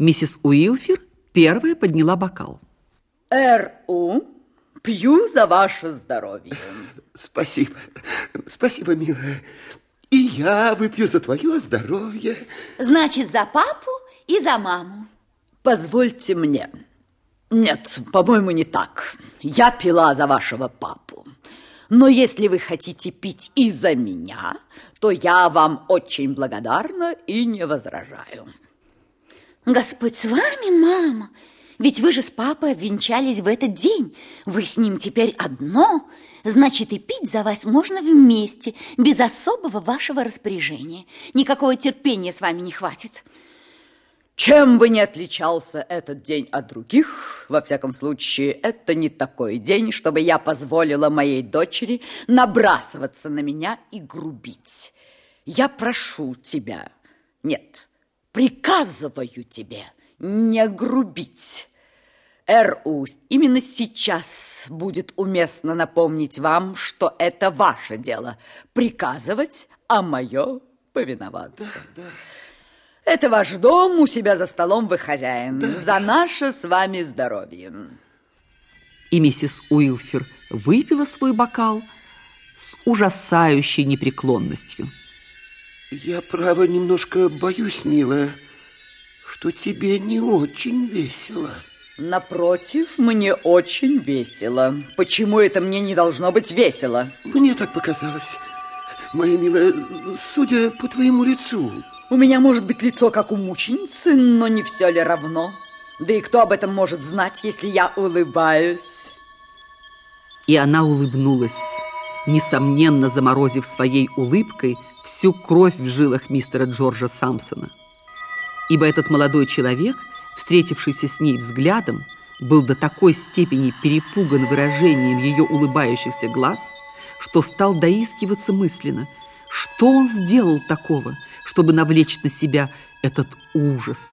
Миссис Уилфир первая подняла бокал. Р.У. Пью за ваше здоровье. Спасибо. Спасибо, милая. И я выпью за твое здоровье. Значит, за папу и за маму. Позвольте мне. Нет, по-моему, не так. Я пила за вашего папу. Но если вы хотите пить и за меня, то я вам очень благодарна и не возражаю. Господь с вами, мама. Ведь вы же с папой обвенчались в этот день. Вы с ним теперь одно. Значит, и пить за вас можно вместе, без особого вашего распоряжения. Никакого терпения с вами не хватит. Чем бы ни отличался этот день от других, во всяком случае, это не такой день, чтобы я позволила моей дочери набрасываться на меня и грубить. Я прошу тебя, нет, приказываю тебе не грубить. Р.У. именно сейчас будет уместно напомнить вам, что это ваше дело приказывать, а мое повиноваться. Да, да. Это ваш дом, у себя за столом вы хозяин. Да. За наше с вами здоровье. И миссис Уилфер выпила свой бокал с ужасающей непреклонностью. Я, право, немножко боюсь, милая, что тебе не очень весело. Напротив, мне очень весело. Почему это мне не должно быть весело? Мне так показалось. Моя милая, судя по твоему лицу. У меня может быть лицо, как у мученицы, но не все ли равно? Да и кто об этом может знать, если я улыбаюсь? И она улыбнулась, несомненно заморозив своей улыбкой всю кровь в жилах мистера Джорджа Самсона. Ибо этот молодой человек – встретившийся с ней взглядом, был до такой степени перепуган выражением ее улыбающихся глаз, что стал доискиваться мысленно, что он сделал такого, чтобы навлечь на себя этот ужас.